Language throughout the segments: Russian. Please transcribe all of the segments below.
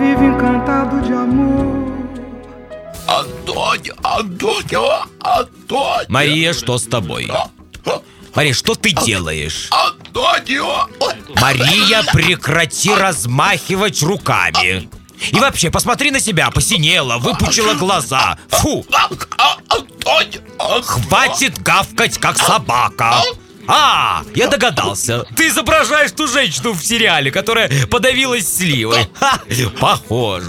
vive encantado de amor. Антонио, Антонио, Антонио. Мария, что с тобой? Мария, что ты делаешь? Антонио. Мария, прекрати размахивать руками. И вообще, посмотри на себя, посинела, выпучила глаза. Фу, А, а, хватит гавкать, как собака. А, я догадался. Ты изображаешь ту женщину в сериале, которая подавилась сливой. Ха, похоже.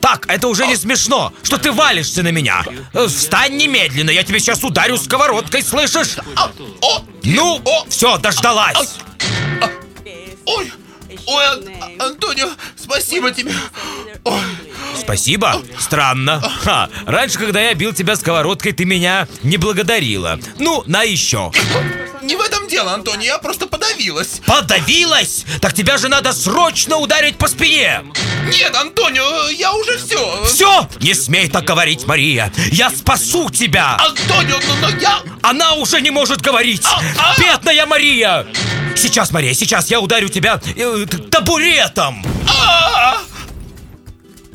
Так, это уже не смешно, что ты валишься на меня. Встань немедленно, я тебе сейчас ударю сковородкой, слышишь? Ну, все, дождалась. ой, ой, Ан- Антонио, спасибо тебе. Ой, Спасибо. Странно. Ха, раньше, когда я бил тебя сковородкой, ты меня не благодарила. Ну, на еще. не в этом дело, Антонио, я просто подавилась. Подавилась? Так тебя же надо срочно ударить по спине. Нет, Антонио, я уже все. Все, не смей так говорить, Мария. Я спасу тебя. Антонио, но, но я... Она уже не может говорить! а! Бедная Мария! Сейчас, Мария, сейчас я ударю тебя э, табуретом!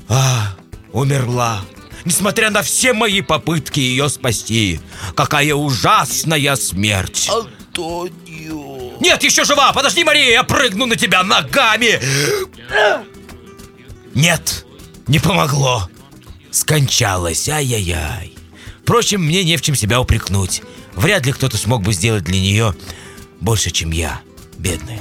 А, умерла. Несмотря на все мои попытки ее спасти. Какая ужасная смерть! Антонио. Нет, еще жива! Подожди, Мария, я прыгну на тебя ногами! Нет, не помогло. Скончалась, ай-яй-яй. Впрочем, мне не в чем себя упрекнуть. Вряд ли кто-то смог бы сделать для нее больше, чем я, бедная.